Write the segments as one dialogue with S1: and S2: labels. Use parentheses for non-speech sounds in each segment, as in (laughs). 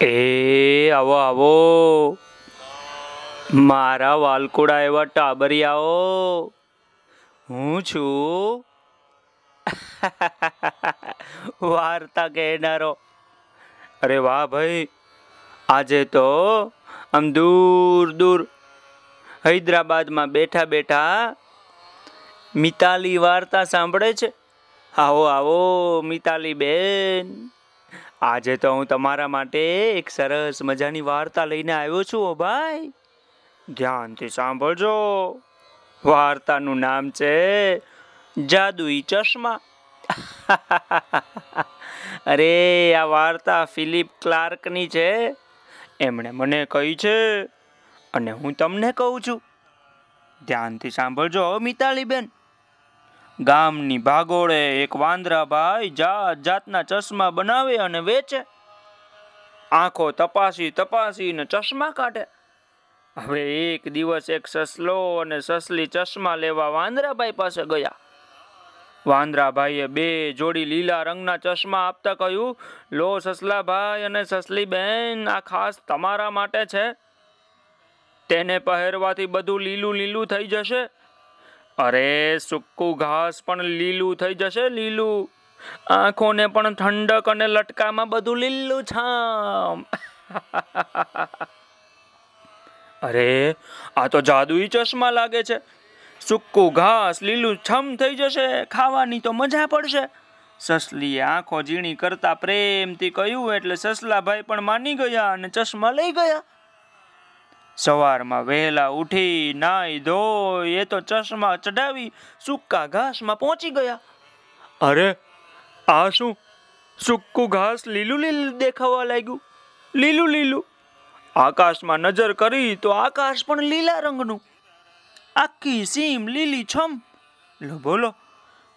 S1: એ, આવો આવો. મારા વાલકુડા એવા ટાબરિયાઓ. હું છું? (laughs) વાર્તા કહેનારો. અરે વાહ ભાઈ, આજે તો આમ દૂર દૂર હૈદરાબાદમાં બેઠા બેઠા મિતાલી વાર્તા સાંભળે છે. આવો આવો, મિતાલી બેન. આજે તો હું તમારા માટે એક સરસ મજાની વાર્તા લઈને આવ્યો છું, ઓ ભાઈ. ધ્યાનથી સાંભળજો. વાર્તાનું નામ છે જાદુઈ ચશ્મા. (laughs) અરે, આ વાર્તા ફિલિપ ક્લાર્કની છે. એમણે મને કહી છે અને હું તમને કહું છું. ધ્યાનથી સાંભળજો મિતાલીબેન. બેન ગામની ભાગોળે એક વાંદરાભાઈ જાત જાતના ચશ્મા બનાવે અને વેચે. આંખો તપાસી તપાસીને ચશ્મા કાઢે. હવે એક દિવસ એક સસલો અને સસલી ચશ્મા લેવા વાંદરાભાઈ પાસે ગયા. વાંદરાભાઈએ બે જોડી લીલા રંગના ચશ્મા આપતા કહ્યું, લો સસલાભાઈ અને સસલી બેન, આ ખાસ તમારા માટે છે. તેને પહેરવાથી બધું લીલું લીલું થઈ જશે. અરે, સૂકું ઘાસ પણ લીલું થઈ જશે લીલું. આંખોને પણ ઠંડક અને લટકામાં બધું લીલું છામ. (laughs) અરે, આ તો જાદુઈ ચશ્મા લાગે છે. સૂકું ઘાસ લીલું છમ થઈ જશે, ખાવાની તો મજા પડશે. સસલીએ આંખો ઝીણી કરતા પ્રેમથી કહ્યું, એટલે સસલાભાઈ પણ માની ગયા અને ચશ્મા લઈ ગયા. સવારમાં વહેલા ઉઠી નાઈ ધોઈ, એ તો ચશ્મા ચડાવી સૂકા ઘાસમાં પહોંચી ગયા. અરે, આ શું? સૂકું ઘાસ લીલું લીલું દેખાવા લાગ્યું. લીલું લીલું. આકાશમાં નજર કરી તો આકાશ પણ લીલા રંગનું. આખી સીમ લીલી છમ. લો બોલો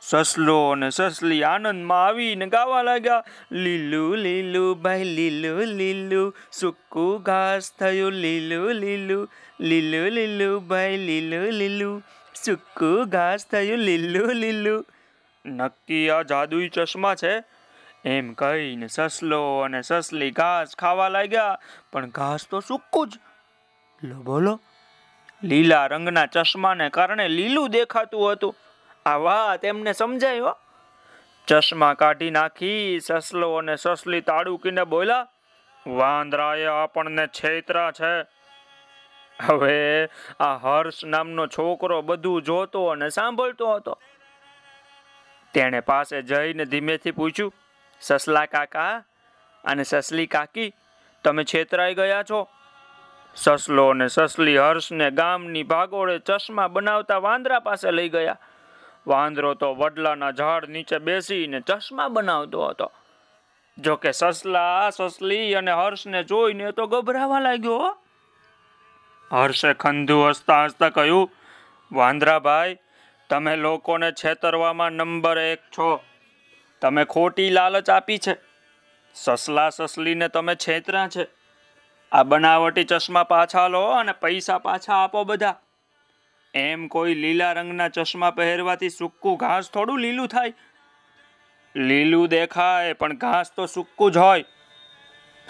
S1: સસલો અને સસલી આનંદમાં આવીને ગાવા લાગ્યા, લીલું લીલું, ભાઈ, લીલું લીલું, સૂકું ઘાસ થયું, લીલું લીલું લીલું લીલું, ભાઈ, લીલું લીલું, સૂકું ઘાસ થયું, લીલું લીલું. નક્કી આ જાદુઈ ચશ્મા છે? એમ કહીને સસલો અને સસલી ઘાસ ખાવા લાગ્યા, પણ ઘાસ તો સૂકું જ. લો બોલો. લીલા રંગના ચશ્માને કારણે લીલું દેખાતું હતું. આ વાત એમને સમજાયો ચશ્મા કાઢી નાખી, સસલો અને સસલી તાડુકીને બોલ્યા, વાંદરાએ આપણને છેતરા છે. હવે આ હર્ષ નામનો છોકરો બધું જોતો અને સાંભળતો હતો. તેણે પાસે જઈને ધીમેથી પૂછ્યું, સસલા કાકા અને સસલી કાકી, તમે છેતરાઈ ગયા છો? સસલો અને સસલી હર્ષને ગામની ભાગોળે ચશ્મા બનાવતા વાંદરા પાસે લઈ ગયા. વાંદરો તો વડલાના ઝાડ નીચે બેસીને ચશ્મા બનાવતો હતો. જો કે સસલા, સસલી અને હર્ષને જોઈને તો ગભરાવા લાગ્યો હર્ષે ખંધુ હસતા હસતા કહ્યું, વાંદરાભાઈ, તમે લોકોને છેતરવામાં નંબર એક છો. તમે ખોટી લાલચ આપી છે. સસલા, સસલીને તમે છેતરા છે. આ બનાવટી ચશ્મા પાછા લો અને પૈસા પાછા આપો બધા. એમ કોઈ લીલા રંગના ચશ્મા પહેરવાથી સૂકું ઘાસ થોડું લીલું થાય. લીલું દેખાય, પણ ઘાસ તો સૂકું જ હોય.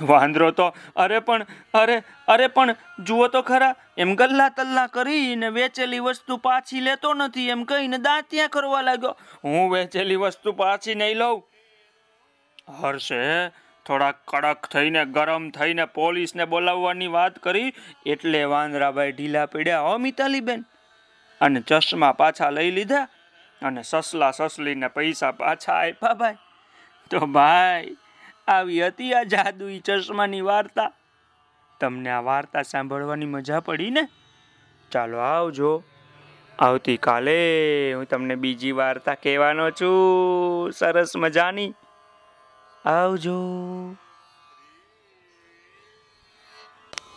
S1: વાંદરો તો, અરે પણ, અરે અરે પણ, જુઓ તો ખરા, એમ ગલ્લા તલ્લા કરીને વેચેલી વસ્તુ પાછી લેતો નથી, એમ કહીને દાંતિયા કરવા લાગ્યો. હું વેચેલી વસ્તુ પાછી નહીં લઉં. હર્ષે થોડા કડક થઈને, ગરમ થઈને પોલીસને બોલાવવાની વાત કરી, એટલે વાંદરાભાઈ ઢીલા પીડ્યા. હો મિતાલીબેન અને ચશ્મા પાછા લઈ લીધા અને સસલા સસલીને પૈસા પાછા આપ્યા ભાઈ. તો ભાઈ, આવી હતી આ જાદુઈ ચશ્માની વાર્તા. તમને આ વાર્તા સાંભળવાની મજા પડી ને? ચાલો આવજો. આવતીકાલે હું તમને બીજી વાર્તા કહેવાનો છું. સરસ મજાની. આવજો.